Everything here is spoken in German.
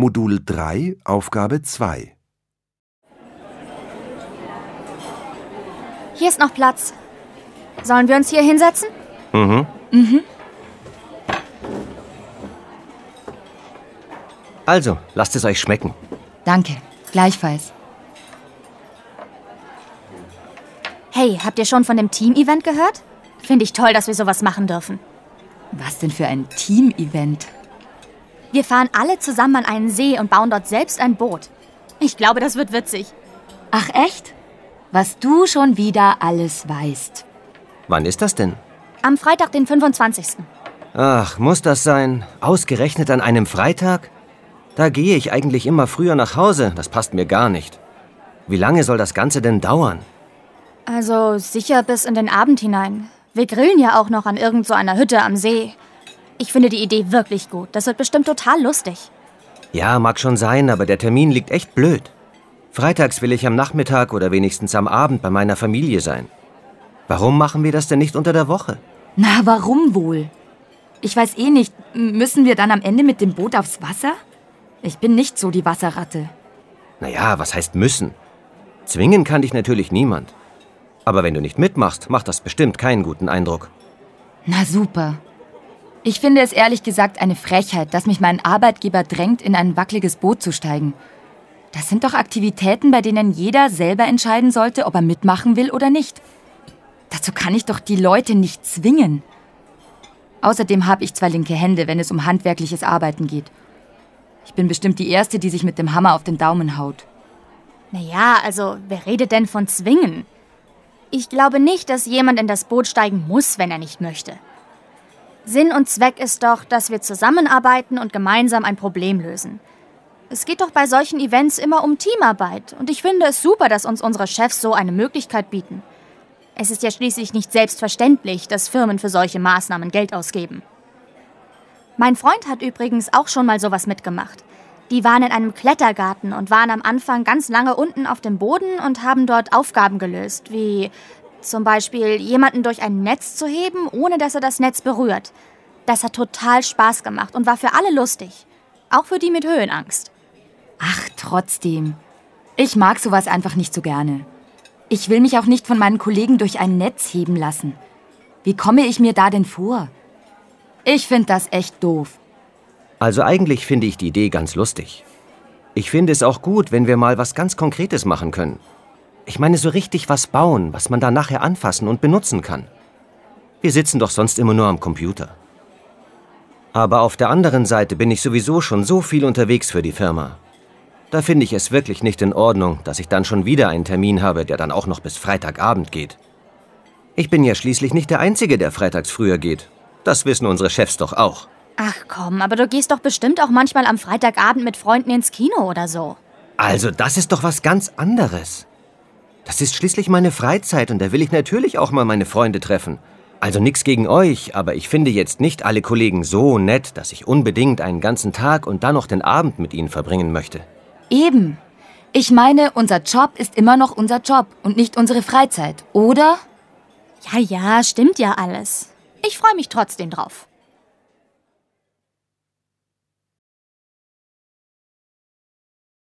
Modul 3, Aufgabe 2. Hier ist noch Platz. Sollen wir uns hier hinsetzen? Mhm. Also, lasst es euch schmecken. Danke. Gleichfalls. Hey, habt ihr schon von dem Team-Event gehört? Finde ich toll, dass wir sowas machen dürfen. Was denn für ein Team-Event? Wir fahren alle zusammen an einen See und bauen dort selbst ein Boot. Ich glaube, das wird witzig. Ach echt? Was du schon wieder alles weißt. Wann ist das denn? Am Freitag, den 25. Ach, muss das sein? Ausgerechnet an einem Freitag? Da gehe ich eigentlich immer früher nach Hause. Das passt mir gar nicht. Wie lange soll das Ganze denn dauern? Also sicher bis in den Abend hinein. Wir grillen ja auch noch an irgend so einer Hütte am See. Ich finde die Idee wirklich gut. Das wird bestimmt total lustig. Ja, mag schon sein, aber der Termin liegt echt blöd. Freitags will ich am Nachmittag oder wenigstens am Abend bei meiner Familie sein. Warum machen wir das denn nicht unter der Woche? Na, warum wohl? Ich weiß eh nicht. Müssen wir dann am Ende mit dem Boot aufs Wasser? Ich bin nicht so die Wasserratte. Naja, was heißt müssen? Zwingen kann dich natürlich niemand. Aber wenn du nicht mitmachst, macht das bestimmt keinen guten Eindruck. Na super. Ich finde es ehrlich gesagt eine Frechheit, dass mich mein Arbeitgeber drängt, in ein wackeliges Boot zu steigen. Das sind doch Aktivitäten, bei denen jeder selber entscheiden sollte, ob er mitmachen will oder nicht. Dazu kann ich doch die Leute nicht zwingen. Außerdem habe ich zwei linke Hände, wenn es um handwerkliches Arbeiten geht. Ich bin bestimmt die Erste, die sich mit dem Hammer auf den Daumen haut. Naja, also wer redet denn von zwingen? Ich glaube nicht, dass jemand in das Boot steigen muss, wenn er nicht möchte. Sinn und Zweck ist doch, dass wir zusammenarbeiten und gemeinsam ein Problem lösen. Es geht doch bei solchen Events immer um Teamarbeit und ich finde es super, dass uns unsere Chefs so eine Möglichkeit bieten. Es ist ja schließlich nicht selbstverständlich, dass Firmen für solche Maßnahmen Geld ausgeben. Mein Freund hat übrigens auch schon mal sowas mitgemacht. Die waren in einem Klettergarten und waren am Anfang ganz lange unten auf dem Boden und haben dort Aufgaben gelöst, wie zum Beispiel jemanden durch ein Netz zu heben, ohne dass er das Netz berührt. Das hat total Spaß gemacht und war für alle lustig. Auch für die mit Höhenangst. Ach, trotzdem. Ich mag sowas einfach nicht so gerne. Ich will mich auch nicht von meinen Kollegen durch ein Netz heben lassen. Wie komme ich mir da denn vor? Ich finde das echt doof. Also eigentlich finde ich die Idee ganz lustig. Ich finde es auch gut, wenn wir mal was ganz Konkretes machen können. Ich meine so richtig was bauen, was man dann nachher anfassen und benutzen kann. Wir sitzen doch sonst immer nur am Computer. Aber auf der anderen Seite bin ich sowieso schon so viel unterwegs für die Firma. Da finde ich es wirklich nicht in Ordnung, dass ich dann schon wieder einen Termin habe, der dann auch noch bis Freitagabend geht. Ich bin ja schließlich nicht der Einzige, der freitags früher geht. Das wissen unsere Chefs doch auch. Ach komm, aber du gehst doch bestimmt auch manchmal am Freitagabend mit Freunden ins Kino oder so. Also, das ist doch was ganz anderes. Das ist schließlich meine Freizeit und da will ich natürlich auch mal meine Freunde treffen. Also nix gegen euch, aber ich finde jetzt nicht alle Kollegen so nett, dass ich unbedingt einen ganzen Tag und dann noch den Abend mit ihnen verbringen möchte. Eben. Ich meine, unser Job ist immer noch unser Job und nicht unsere Freizeit, oder? Ja, ja, stimmt ja alles. Ich freue mich trotzdem drauf.